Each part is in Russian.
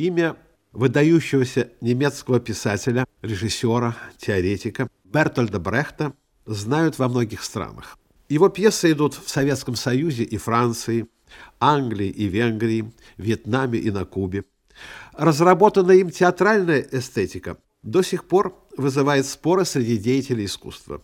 Имя выдающегося немецкого писателя, режиссера, теоретика Бертольда Брехта знают во многих странах. Его пьесы идут в Советском Союзе и Франции, Англии и Венгрии, Вьетнаме и на Кубе. Разработанная им театральная эстетика до сих пор вызывает споры среди деятелей искусства.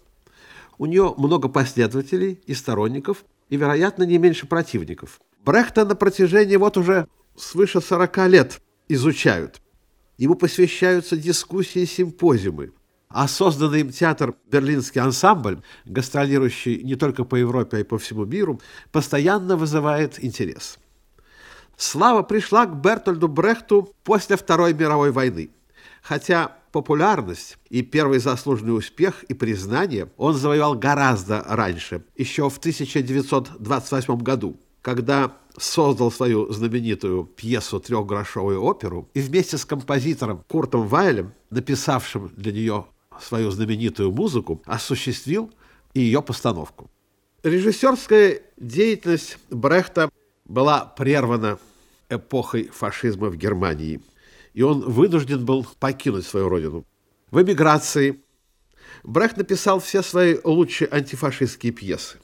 У нее много последователей и сторонников, и, вероятно, не меньше противников. Брехта на протяжении вот уже свыше 40 лет изучают. Ему посвящаются дискуссии и симпозиумы. А созданный им театр «Берлинский ансамбль», гастролирующий не только по Европе, а и по всему миру, постоянно вызывает интерес. Слава пришла к Бертольду Брехту после Второй мировой войны. Хотя популярность и первый заслуженный успех и признание он завоевал гораздо раньше, еще в 1928 году, когда создал свою знаменитую пьесу «Трехгрошовую оперу» и вместе с композитором Куртом Вайлем, написавшим для нее свою знаменитую музыку, осуществил и ее постановку. Режиссерская деятельность Брехта была прервана эпохой фашизма в Германии, и он вынужден был покинуть свою родину. В эмиграции Брехт написал все свои лучшие антифашистские пьесы.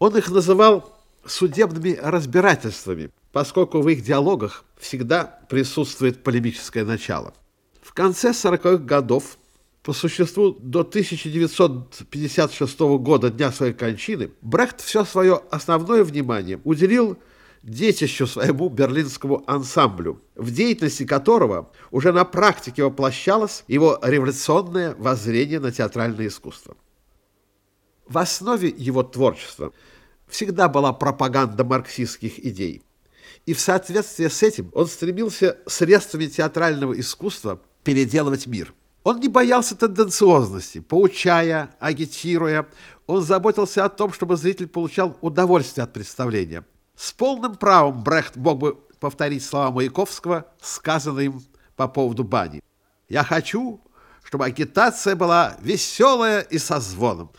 Он их называл судебными разбирательствами, поскольку в их диалогах всегда присутствует полемическое начало. В конце 40-х годов, по существу до 1956 года, дня своей кончины, Брехт все свое основное внимание уделил детищу своему берлинскому ансамблю, в деятельности которого уже на практике воплощалось его революционное воззрение на театральное искусство. В основе его творчества – всегда была пропаганда марксистских идей. И в соответствии с этим он стремился средствами театрального искусства переделывать мир. Он не боялся тенденциозности, поучая, агитируя. Он заботился о том, чтобы зритель получал удовольствие от представления. С полным правом Брехт мог бы повторить слова Маяковского, сказанные им по поводу бани. «Я хочу, чтобы агитация была веселая и со звоном».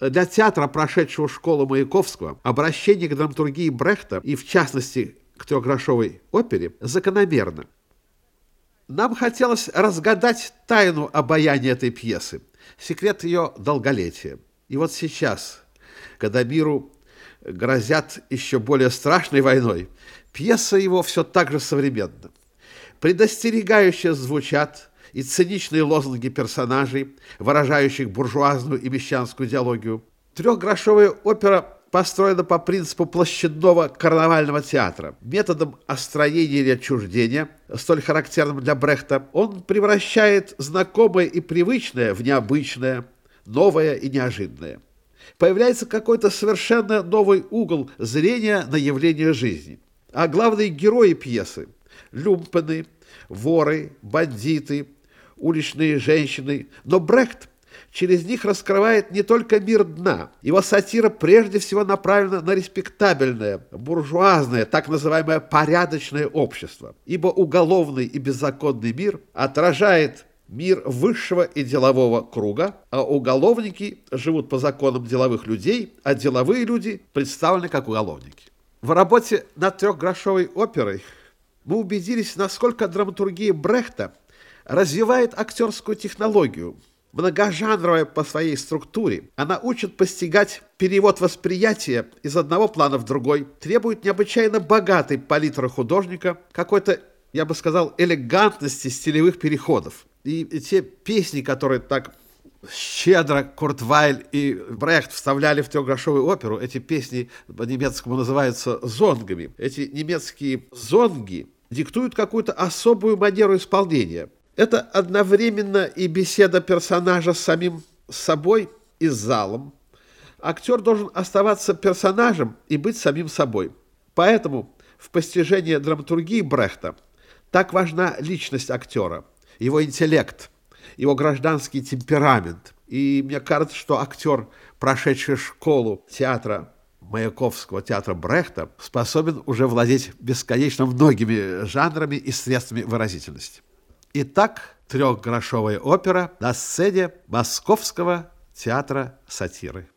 Для театра, прошедшего школу Маяковского, обращение к драматургии Брехта и, в частности, к трехгрошовой опере закономерно. Нам хотелось разгадать тайну обаяния этой пьесы, секрет ее долголетия. И вот сейчас, когда миру грозят еще более страшной войной, пьеса его все так же современна. Предостерегающе звучат и циничные лозунги персонажей, выражающих буржуазную и мещанскую идеологию. Трехгрошовая опера построена по принципу площадного карнавального театра. Методом остроения или отчуждения, столь характерным для Брехта, он превращает знакомое и привычное в необычное, новое и неожиданное. Появляется какой-то совершенно новый угол зрения на явление жизни. А главные герои пьесы – люмпены, воры, бандиты – уличные женщины, но Брехт через них раскрывает не только мир дна. Его сатира прежде всего направлена на респектабельное, буржуазное, так называемое порядочное общество, ибо уголовный и беззаконный мир отражает мир высшего и делового круга, а уголовники живут по законам деловых людей, а деловые люди представлены как уголовники. В работе над трехгрошовой оперой мы убедились, насколько драматургия Брехта развивает актерскую технологию. Многожанровая по своей структуре, она учит постигать перевод восприятия из одного плана в другой, требует необычайно богатой палитры художника, какой-то, я бы сказал, элегантности стилевых переходов. И те песни, которые так щедро Курт Вайль и Брехт вставляли в трехгрошовую оперу. Эти песни по-немецкому называются зонгами. Эти немецкие зонги диктуют какую-то особую манеру исполнения – это одновременно и беседа персонажа с самим собой и с залом. Актер должен оставаться персонажем и быть самим собой. Поэтому в постижении драматургии Брехта так важна личность актера, его интеллект, его гражданский темперамент. И мне кажется, что актер, прошедший школу театра Маяковского театра Брехта, способен уже владеть бесконечно многими жанрами и средствами выразительности. Итак, трехгрошовая опера на сцене Московского театра сатиры.